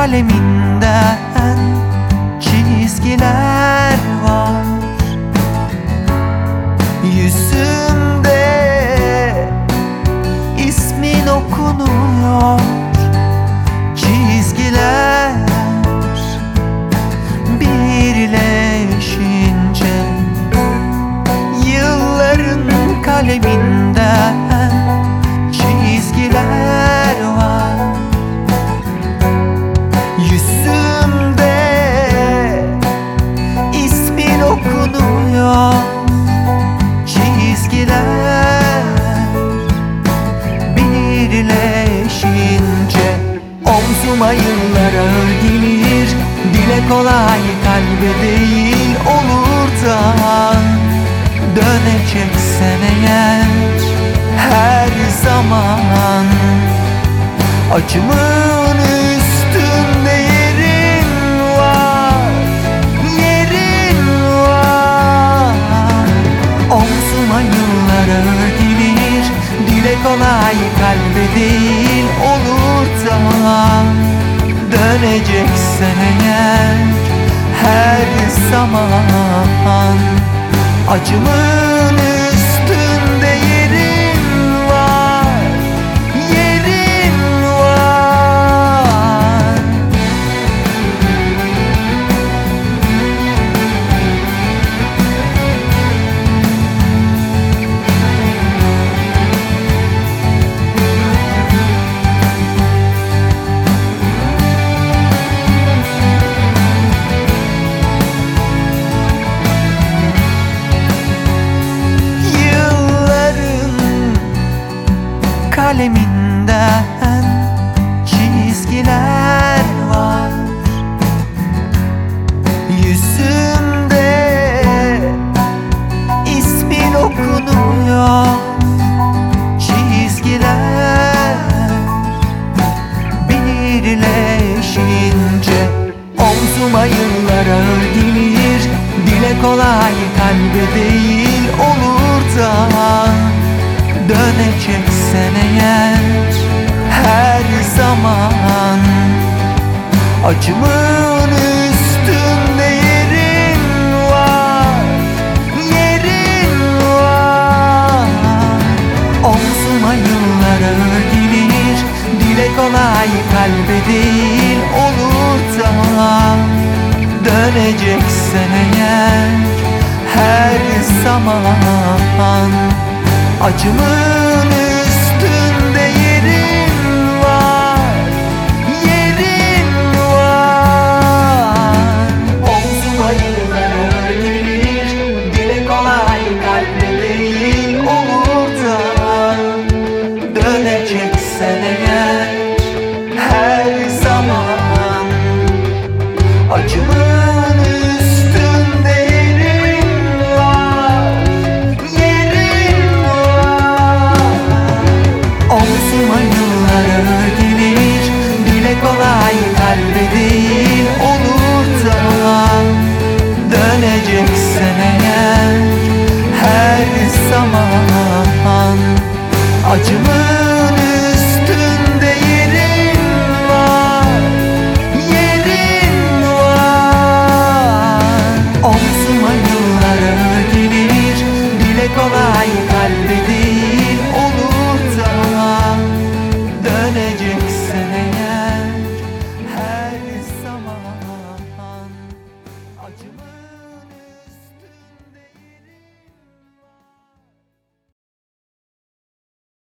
kaleminden çizgiler var. Yüzüm Kırmayınlara gelir Dile kolay kalbe değil olur da. Döneceksen eğer her zaman. Acımın üstünde yerin var Yerin var. Omzuma yıllar örgülü Dile kolay kalbe değil olur da Döneceksen eğer her zaman. Acımın kaleminden çizgiler var. Yüzümde ismin okunuyor. Çizgiler birleşince Omzuma yıllar ağır Dile kolay kalbe değil Döneceksen eğer her zaman Acımın üstünde yerin var Yerin var. Omzuma yıllar ağır Dile kolay kalbe değil olur da Döneceksen eğer her zaman Acımın